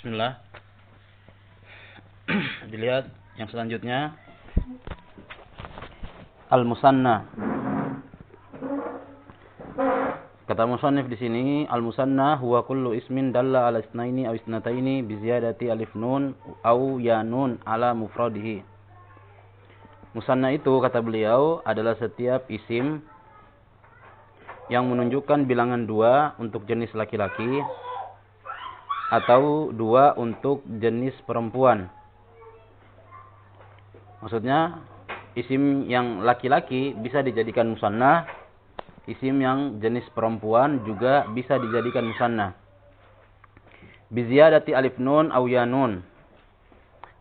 Bismillah. Dilihat yang selanjutnya. Al-Musanna. Kata musannif di sini, al-musanna huwa kullu ismin dalla ala isnaini aw isnataini bi ziyadati alif nun aw ya nun ala mufradihi. Musanna itu kata beliau adalah setiap isim yang menunjukkan bilangan dua untuk jenis laki-laki atau dua untuk jenis perempuan. Maksudnya isim yang laki-laki bisa dijadikan musanna isim yang jenis perempuan juga bisa dijadikan musanna. Biziyadati alif nun au ya nun.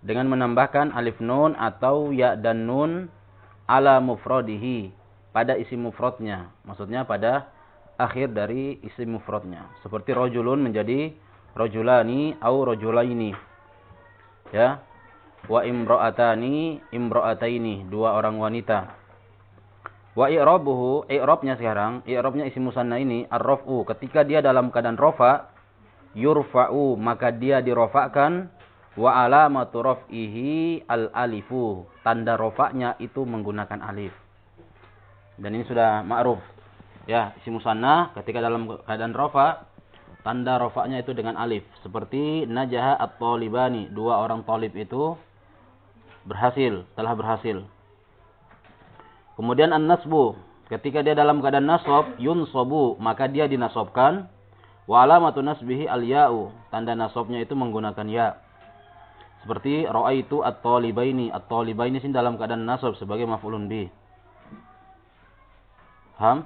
Dengan menambahkan alif nun atau ya dan nun ala mufradihi pada isim mufradnya. Maksudnya pada akhir dari isim mufradnya. Seperti rojulun menjadi rojulani au rojulaini. Ya. Wa imra'atani imra'ataini, dua orang wanita. Wa i'rabuhu, i'rabnya sekarang, i'rabnya isim musanna ini ar-raf'u. Ketika dia dalam keadaan rafa, yurfa'u, maka dia dirofakkan wa alamatu raf'ihi al-alifu. Tanda rofaknya itu menggunakan alif. Dan ini sudah ma'ruf. Ya, isim musanna ketika dalam keadaan rafa, tanda rofaknya itu dengan alif. Seperti najaha at-talibani, dua orang talib itu berhasil, telah berhasil. Kemudian an-nasbu, ketika dia dalam keadaan nasab, yunsabu, maka dia dinasobkan. Wa alamatu nasbihi al-ya'u, tanda nasabnya itu menggunakan ya. Seperti ra'aitu at-talibaini, at-talibaini sini dalam keadaan nasab sebagai maf'ulun bi. Paham?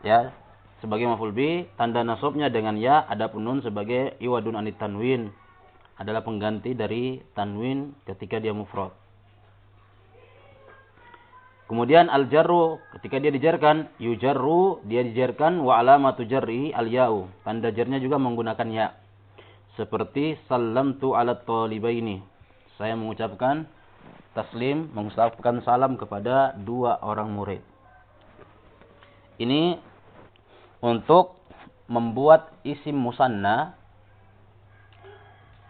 Ya, sebagai maf'ul bi, tanda nasabnya dengan ya, ada nun sebagai iwadun anit tanwin. Adalah pengganti dari tanwin ketika dia mufrad. Kemudian al-jarru ketika dia dijarkan, yujarru dia dijarkan wa alamatu jarri al-ya'u. Tanda jarnya juga menggunakan ya. Seperti sallamtu ala talibaini. Saya mengucapkan taslim, mengucapkan salam kepada dua orang murid. Ini untuk membuat isim musanna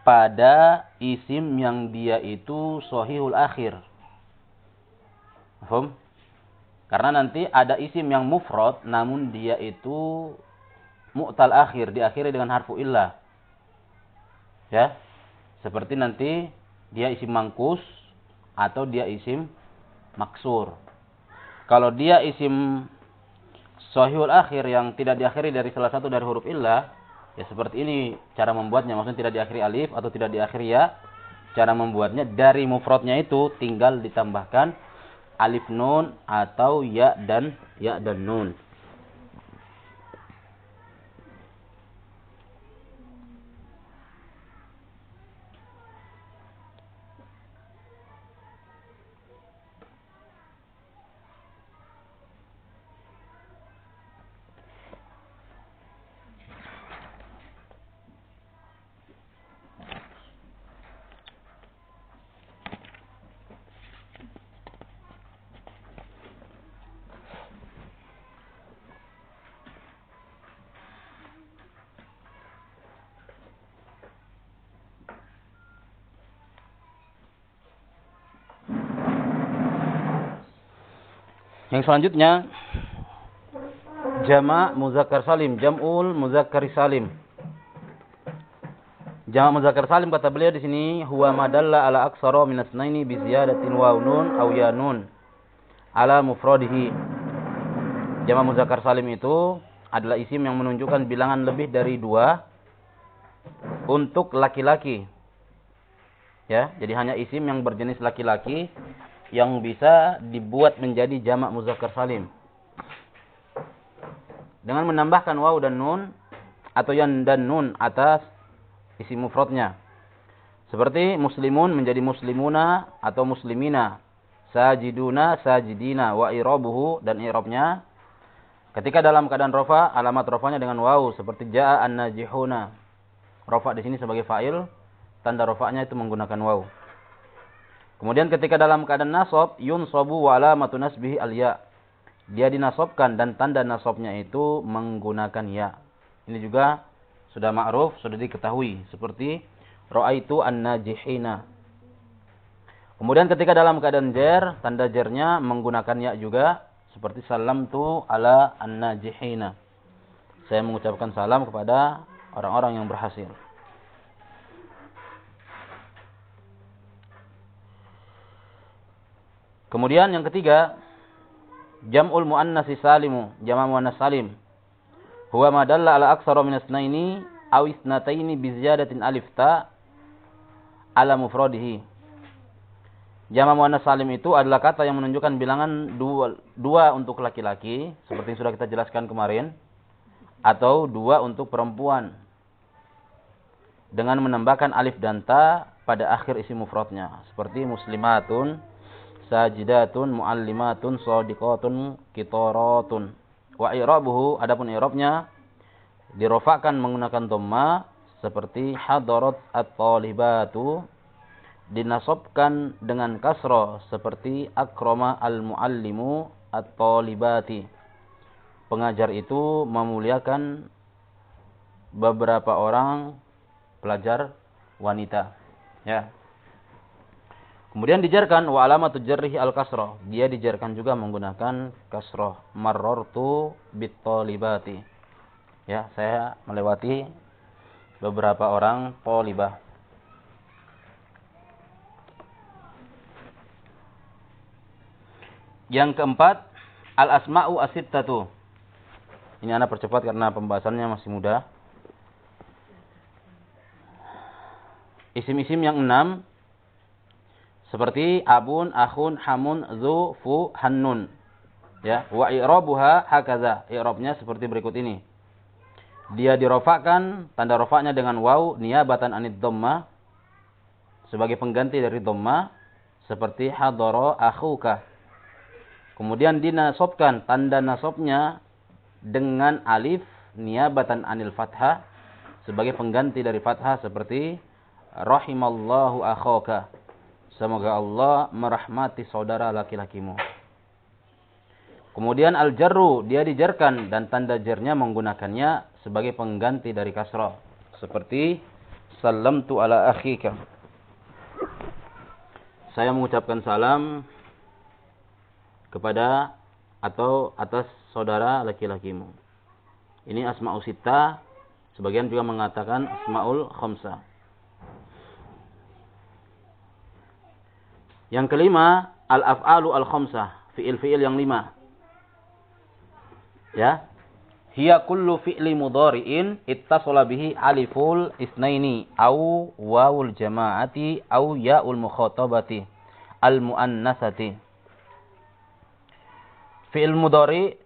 pada isim yang dia itu sohihul akhir Paham? Karena nanti ada isim yang mufrad namun dia itu mu'tal akhir, diakhiri dengan harfu illah. Ya. Seperti nanti dia isim mangkus atau dia isim maksur. Kalau dia isim sahihul akhir yang tidak diakhiri dari salah satu dari huruf illah, ya seperti ini cara membuatnya. Maksudnya tidak diakhiri alif atau tidak diakhiri ya. Cara membuatnya dari mufradnya itu tinggal ditambahkan alif nun atau ya dan ya dan nun. Yang selanjutnya jama' muzakkar salim, jam'ul muzakkar salim. Jama' muzakkar salim kata beliau di sini huwa madalla ala aksara min asnaini bi ziyadatin waw nun aw ya nun ala mufradihi. Jama' muzakkar salim itu adalah isim yang menunjukkan bilangan lebih dari dua untuk laki-laki. Ya, jadi hanya isim yang berjenis laki-laki yang bisa dibuat menjadi jamak muzakkar salim. Dengan menambahkan waw dan nun atau yan dan nun atas isi mufradnya. Seperti muslimun menjadi muslimuna atau muslimina. Sajiduna, sajidina, wa irabuhu dan irabnya. Ketika dalam keadaan rofa, alamat rofanya dengan waw seperti jaa an-najihuna. Rofa di sini sebagai fa'il, tanda rofanya itu menggunakan waw. Kemudian ketika dalam keadaan nasab, yunsabu wa alamatu nasbihi al-ya. Dia dinasobkan dan tanda nasabnya itu menggunakan ya. Ini juga sudah ma'ruf, sudah diketahui. Seperti Ra'aitu an-najihina. Kemudian ketika dalam keadaan jer, tanda jernya menggunakan ya juga seperti salam tu ala an-najihina. Saya mengucapkan salam kepada orang-orang yang berhasil. Kemudian yang ketiga, jam'ul muannasi salimu, jama' muannas salim. Huwa ma dalla ala aktsara min isnaini aw isnataini bi ziyadatin alif ta ala mufradihi. Jama' muannas salim itu adalah kata yang menunjukkan bilangan dua, dua untuk laki-laki, seperti yang sudah kita jelaskan kemarin, atau dua untuk perempuan. Dengan menambahkan alif dan ta pada akhir isi mufradnya, seperti muslimatun, sajidatun muallimatun shadiqatun kitaratun. Wa i'rabuhu adapun i'rabnya dirofakkan menggunakan dhamma seperti hadarat at-talibatu dinasobkan dengan kasro seperti akroma al-muallimu at-talibati. Pengajar itu memuliakan beberapa orang pelajar wanita. Ya Kemudian dijarkan wa alamatu jarrihi al kasroh. Dia dijarkan juga menggunakan kasroh. Marrortu bit libati. Ya, saya melewati beberapa orang polibah. Yang keempat, al-asma'u asittatu. Ini anak percepat karena pembahasannya masih mudah. Isim-isim yang enam seperti abun, akhun, hamun, zu, fu, hannun. Ya, wa i'rabuha hakaza. I'rabnya seperti berikut ini. Dia dirofakkan, tanda rofaknya dengan waw, niyabatan anid dhamma. Sebagai pengganti dari dhamma. Seperti hadoro akhuka. Kemudian dinasobkan, tanda nasobnya dengan alif, niyabatan anil fathah. Sebagai pengganti dari fathah seperti rahimallahu akhoka Semoga Allah merahmati saudara laki-lakimu. Kemudian al-jarru, dia dijarkan dan tanda jarnya menggunakannya sebagai pengganti dari kasrah. Seperti salam tu ala akhika. Saya mengucapkan salam kepada atau atas saudara laki-lakimu. Ini asma'ul sita, sebagian juga mengatakan asma'ul khamsah. Yang kelima, al-af'alu al-khamsah, fi'il-fi'il yang lima. Ya. Hiya kullu fi'li mudhari'in ittasala bihi aliful isnaini au wawul jama'ati au ya'ul mukhatabati al-muannasati. Fi'il mudhari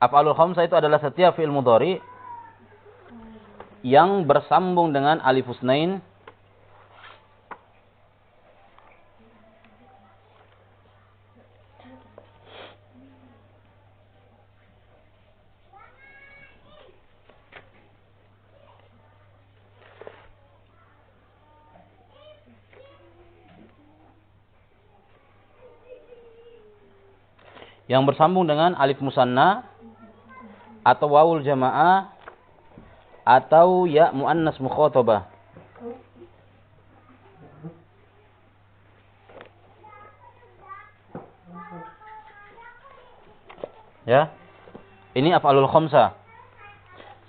af'alul khamsah itu adalah setiap fi'il mudhari yang bersambung dengan alif usnain yang bersambung dengan alif musanna atau wawul jamaah atau ya muannas mukhatabah. Ya. Ini af'alul khamsah.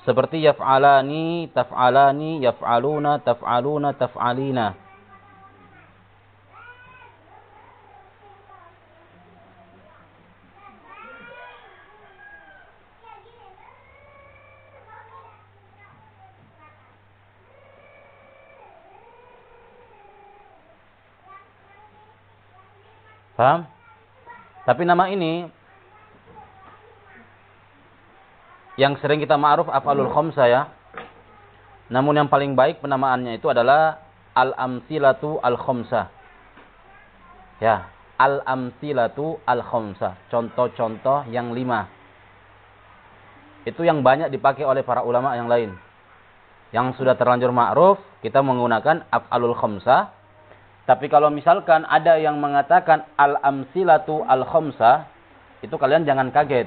Seperti yaf'alani, taf'alani, yaf'aluna, taf'aluna, taf'alina. Paham? Tapi nama ini yang sering kita ma'ruf af'alul khamsa ya. Namun yang paling baik penamaannya itu adalah al-amsilatu al-khamsa. Ya, al-amsilatu al-khamsa. Contoh-contoh yang lima. Itu yang banyak dipakai oleh para ulama yang lain. Yang sudah terlanjur ma'ruf, kita menggunakan af'alul khamsa tapi kalau misalkan ada yang mengatakan al-amsilatu al-khamsah, itu kalian jangan kaget.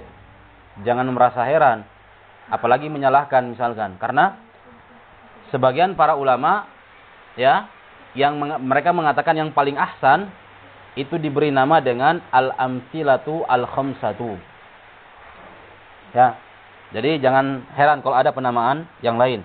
Jangan merasa heran. Apalagi menyalahkan misalkan. Karena sebagian para ulama ya yang meng mereka mengatakan yang paling ahsan itu diberi nama dengan al-amsilatu al-khamsatu. Ya. Jadi jangan heran kalau ada penamaan yang lain.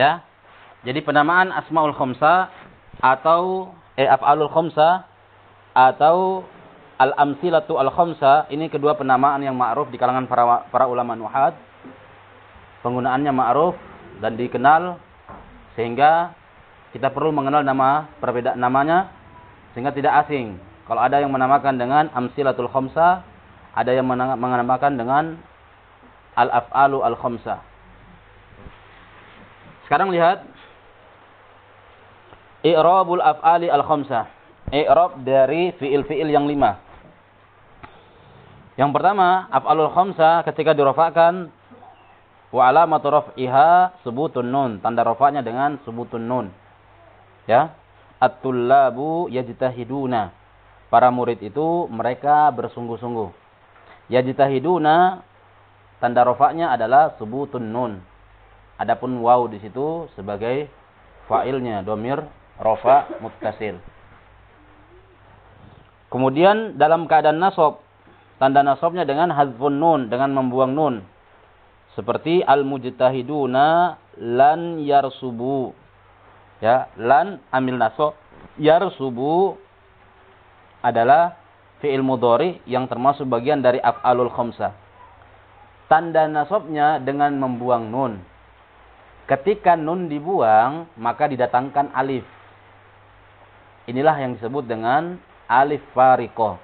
Ya. Jadi penamaan Asmaul Khamsa atau eh af'alul khamsa atau al-amsilatu al-khamsa ini kedua penamaan yang ma'ruf di kalangan para para ulama nuhad. Penggunaannya ma'ruf dan dikenal sehingga kita perlu mengenal nama perbedaan namanya sehingga tidak asing. Kalau ada yang menamakan dengan amsilatul khamsa, ada yang menamakan dengan al-af'alu al-khamsa. Sekarang lihat i'rabul af'ali al-khamsah. I'rab dari fiil-fiil yang lima. Yang pertama, af'alul khamsah ketika dirofakkan wa alamatu raf'iha subutun nun. Tanda rofaknya dengan subutun nun. Ya. At-tullabu yajtahiduna. Para murid itu mereka bersungguh-sungguh. Yajtahiduna tanda rofaknya adalah subutun nun. Adapun waw di situ sebagai fa'ilnya domir rofa muttasil. Kemudian dalam keadaan nasab, tanda nasabnya dengan hazfun nun, dengan membuang nun. Seperti al-mujtahiduna lan yarsubu. Ya, lan amil nasab, yarsubu adalah fi'il mudhari yang termasuk bagian dari af'alul khamsah. Tanda nasabnya dengan membuang nun. Ketika nun dibuang, maka didatangkan alif. Inilah yang disebut dengan alif fariko.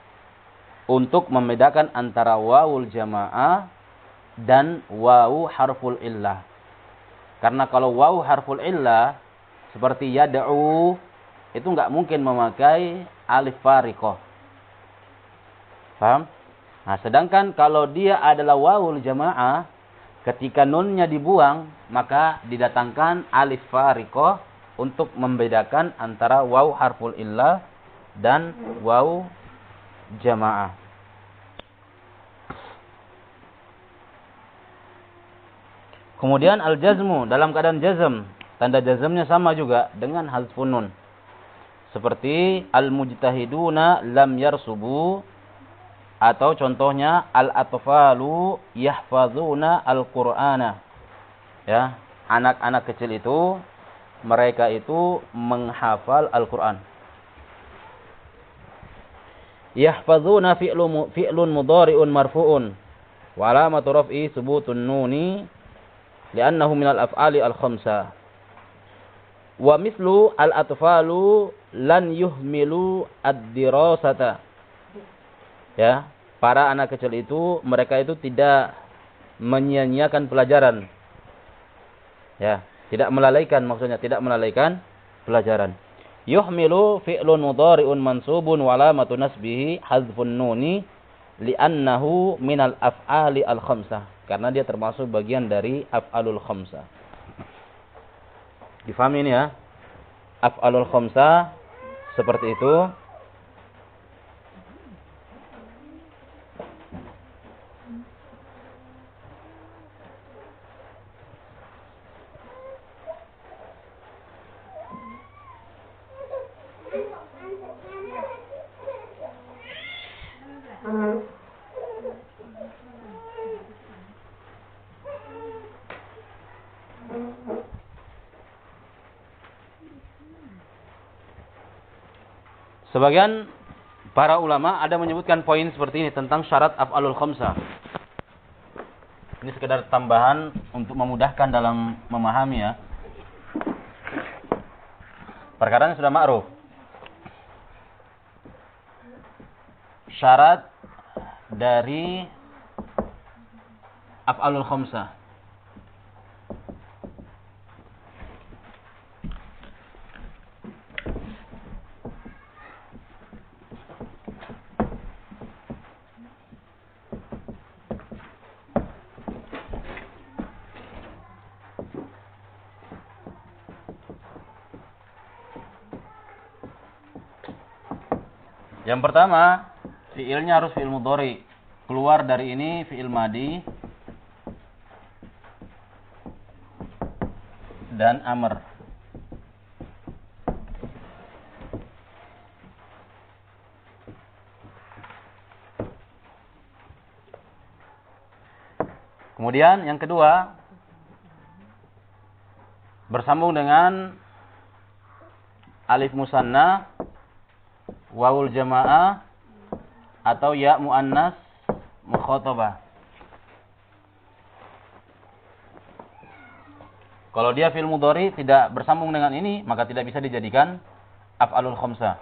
Untuk membedakan antara wawul jamaah dan wawu harful illah. Karena kalau wawu harful illah, seperti yada'u, itu nggak mungkin memakai alif fariko. Paham? Nah, sedangkan kalau dia adalah wawul jamaah, Ketika nunnya dibuang, maka didatangkan alif fariko untuk membedakan antara waw harful illah dan waw jamaah. Kemudian al-jazmu dalam keadaan jazm, tanda jazmnya sama juga dengan hazfun nun. Seperti al-mujtahiduna lam yarsubu atau contohnya al-atfalu yahfazuna al-Qur'ana. Ya, anak-anak kecil itu mereka itu menghafal Al-Qur'an. Yahfazuna fi'lun fi'lun mudhari'un marfu'un wa alamatu raf'i subutun nuni li'annahu minal af'ali al-khamsa. Wa mislu al-atfalu lan yuhmilu ad-dirasata ya para anak kecil itu mereka itu tidak menyia-nyiakan pelajaran. Ya tidak melalaikan maksudnya tidak melalaikan pelajaran. Yuhmilu fi'lun mudhari'un mansubun wa alamatu nasbihi hadzfun nuni li'annahu minal af'ali al khamsah karena dia termasuk bagian dari af'alul khamsah. Difahami ini ya? Af'alul khamsah seperti itu Sebagian Para ulama ada menyebutkan poin seperti ini tentang syarat af'alul khamsah. Ini sekedar tambahan untuk memudahkan dalam memahami ya. Perkara sudah ma'ruf. Syarat dari af'alul khamsah. Yang pertama, fiilnya harus fiil mudhari. Keluar dari ini fiil madi dan amr. Kemudian yang kedua bersambung dengan alif musanna wawul jamaah atau ya muannas mukhatabah. Kalau dia fil mudhari tidak bersambung dengan ini, maka tidak bisa dijadikan af'alul khamsah.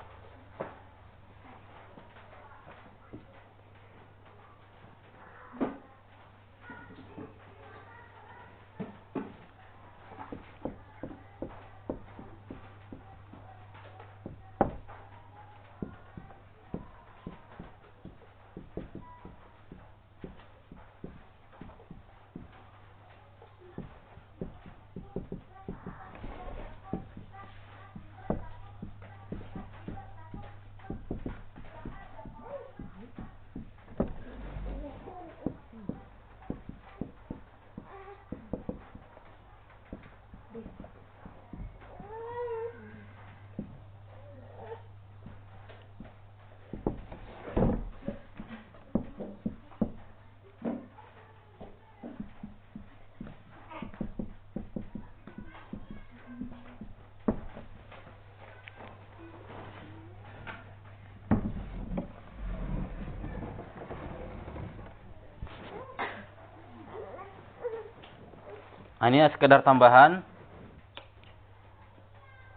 Nah, ini sekedar tambahan.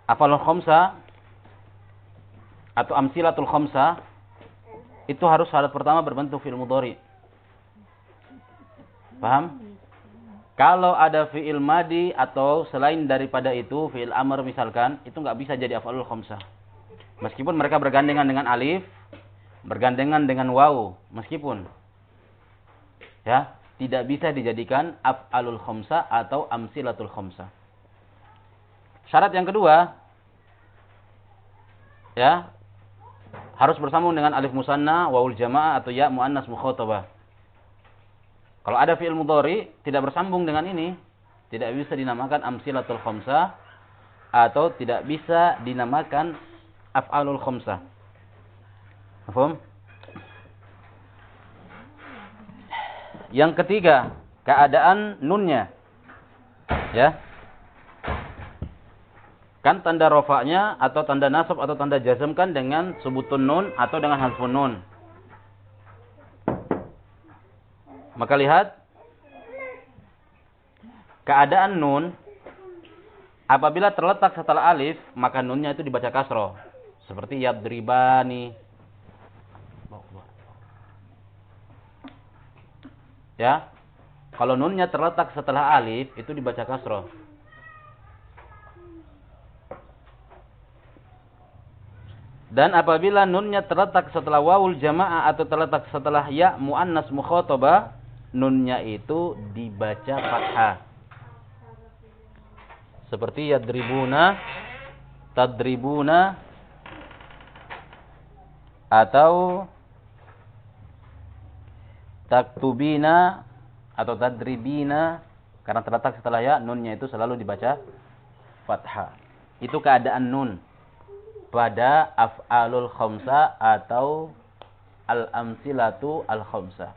Afalul khomsa atau amsilatul khomsa itu harus syarat pertama berbentuk fi'il mudhari. Paham? Kalau ada fi'il madi atau selain daripada itu fi'il amr misalkan, itu nggak bisa jadi afalul khomsa. Meskipun mereka bergandengan dengan alif, bergandengan dengan waw, meskipun ya, tidak bisa dijadikan af'alul khomsa atau amsilatul khomsa. Syarat yang kedua, ya, harus bersambung dengan alif musanna, wawul jamaah atau ya muannas mukhotabah. Kalau ada fi'il mudhari tidak bersambung dengan ini, tidak bisa dinamakan amsilatul khomsa atau tidak bisa dinamakan af'alul khomsa. Paham? Yang ketiga, keadaan nunnya. Ya. Kan tanda rofaknya atau tanda nasab atau tanda jazm kan dengan sebutun nun atau dengan hasfun nun. Maka lihat keadaan nun apabila terletak setelah alif maka nunnya itu dibaca kasroh seperti yadribani Ya. Kalau nunnya terletak setelah alif, itu dibaca kasroh. Dan apabila nunnya terletak setelah wawul jamaah atau terletak setelah ya muannas mukhotoba, nunnya itu dibaca fathah. Seperti yadribuna, tadribuna, atau taktubina atau tadribina karena terletak setelah ya nunnya itu selalu dibaca fathah. Itu keadaan nun pada af'alul khamsa atau al-amsilatu al-khamsa.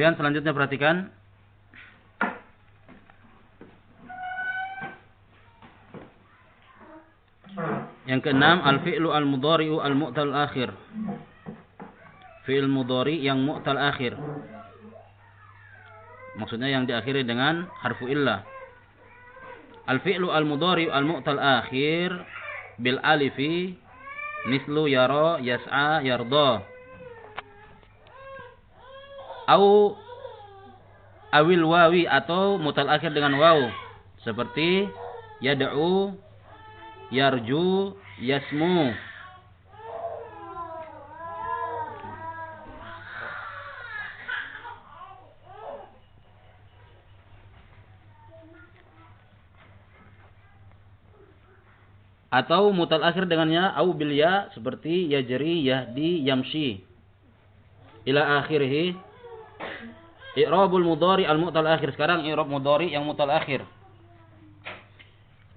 Kemudian selanjutnya perhatikan Yang keenam, al-fi'lu al-mudhari'u al-mu'tal akhir. Fi'il mudhari yang mu'tal akhir. Maksudnya yang diakhiri dengan harfu illah. Al-fi'lu al-mudhari'u al-mu'tal akhir bil alifi mislu yara, yas'a, yarda. Au awil wawi atau mutal akhir dengan waw. Seperti yad'u, yarju, yasmu. Atau mutal akhir dengannya au bil ya seperti yajri, yahdi, yamshi. Ila akhirih. I'rabul mudhari al mutal akhir. Sekarang i'rab mudhari yang mutal akhir.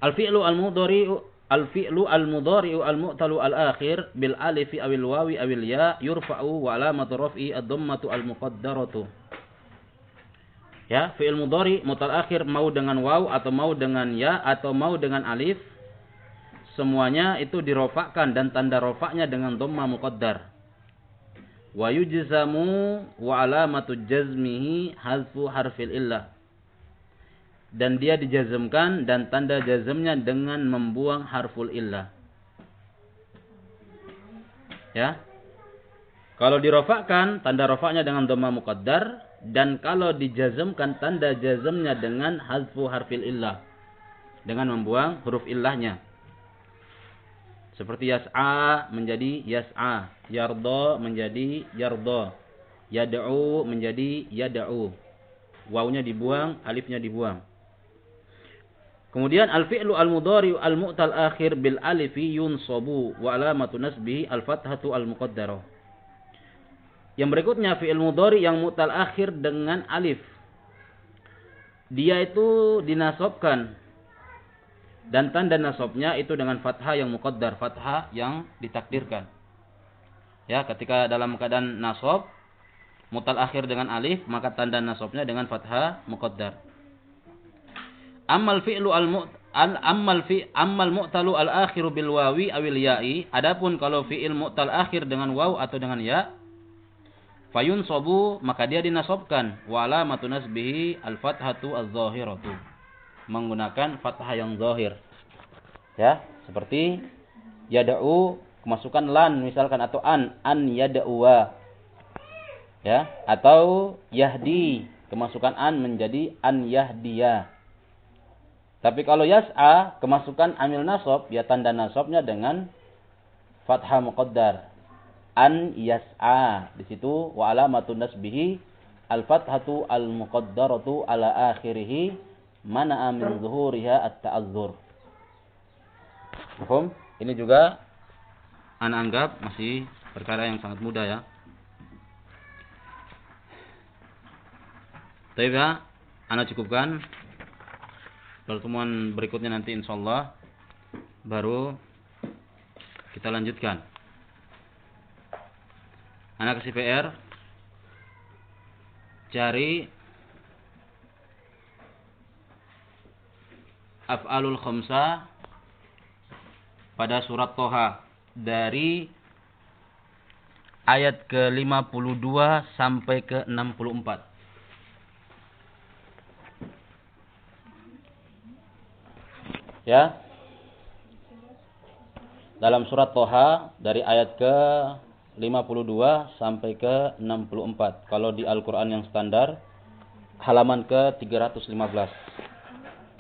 Al fi'lu al mudhari Al-fi'lu al-mudhari'u al-mu'talu al-akhir bil alifi awil wawi awil ya yurfa'u wa alamatu raf'i ad-dhammatu al-muqaddaratu. Ya, fi'il mudhari mutal akhir mau dengan waw atau mau dengan ya atau mau dengan alif semuanya itu dirofakkan dan tanda rofaknya dengan dhamma muqaddar. Wa yujzamu wa alamatu jazmihi hazfu harfil illah dan dia dijazmkan dan tanda jazmnya dengan membuang harful illah. Ya. Kalau dirofakkan, tanda rofaknya dengan dhamma muqaddar dan kalau dijazmkan tanda jazmnya dengan hazfu harfil illah. Dengan membuang huruf illahnya. Seperti yas'a menjadi yas'a, yardo menjadi yardo, yad'u menjadi yad'u. Wawnya dibuang, alifnya dibuang. Kemudian al-fi'lu al-mudhari al-mu'tal akhir bil alifi yunsabu wa alamatu nasbihi al-fathatu al-muqaddarah. Yang berikutnya fi'il mudhari yang mu'tal akhir dengan alif. Dia itu dinasobkan dan tanda nasabnya itu dengan fathah yang muqaddar, fathah yang ditakdirkan. Ya, ketika dalam keadaan nasab mutal akhir dengan alif, maka tanda nasabnya dengan fathah muqaddar. Amal fi'lu al al ammal fi ammal mu'talu al akhiru bil wawi awil ya'i adapun kalau fi'il mu'tal akhir dengan waw atau dengan ya fayun sobu maka dia dinasobkan wa alamatu nasbihi al fathatu az zahiratu menggunakan fathah yang zahir ya seperti yada'u kemasukan lan misalkan atau an an yada'uwa ya atau yahdi kemasukan an menjadi an yahdiya tapi kalau yas'a kemasukan amil nasab, ya tanda nasabnya dengan fathah muqaddar. An yas'a. Di situ wa alamatun nasbihi al-fathatu al-muqaddaratu ala akhirih mana'a min zuhuriha at-ta'azzur. Paham? Ini juga anak anggap masih perkara yang sangat mudah ya. Tapi ya, anak cukupkan pertemuan berikutnya nanti insya Allah baru kita lanjutkan. Anak kasih PR cari af'alul khamsa pada surat Toha dari ayat ke-52 sampai ke 64. ya dalam surat Toha dari ayat ke 52 sampai ke 64. Kalau di Al-Quran yang standar halaman ke 315.